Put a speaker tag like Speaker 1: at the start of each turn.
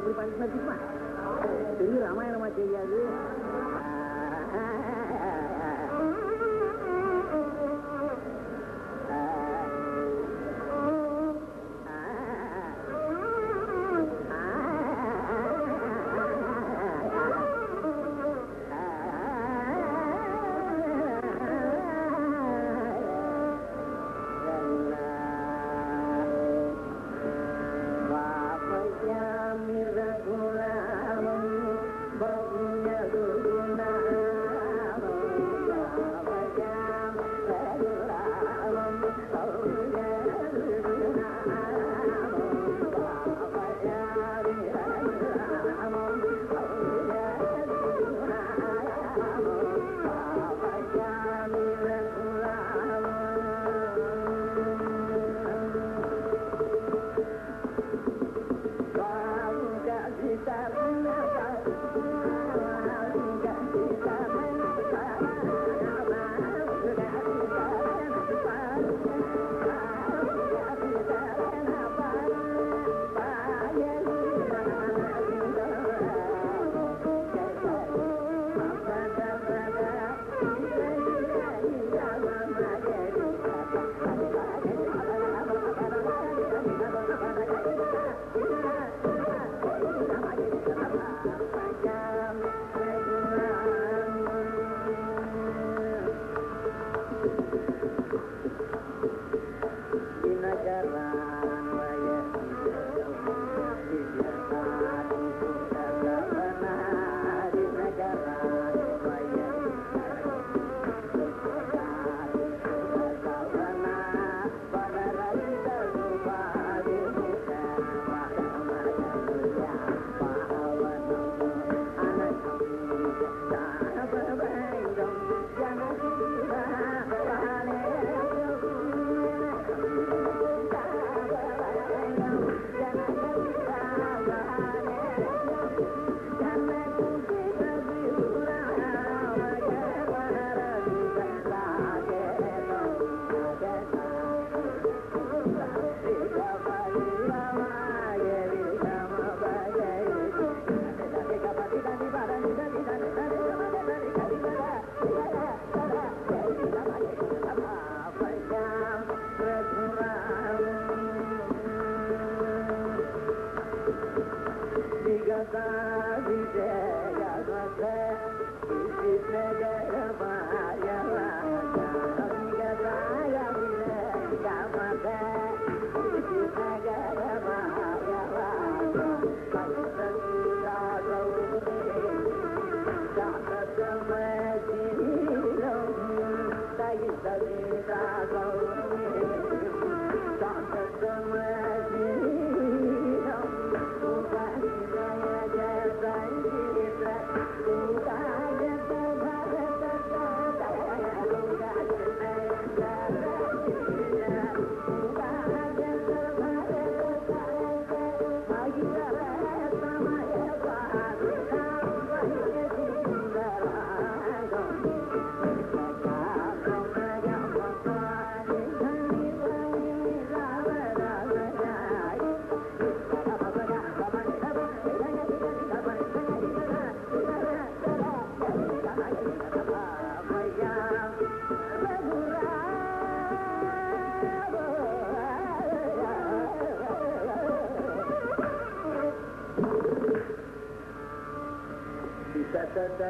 Speaker 1: இப்படி பண்ணி வச்சுக்குமா பெரிய ராமாயணமா தெரியாது.
Speaker 2: Para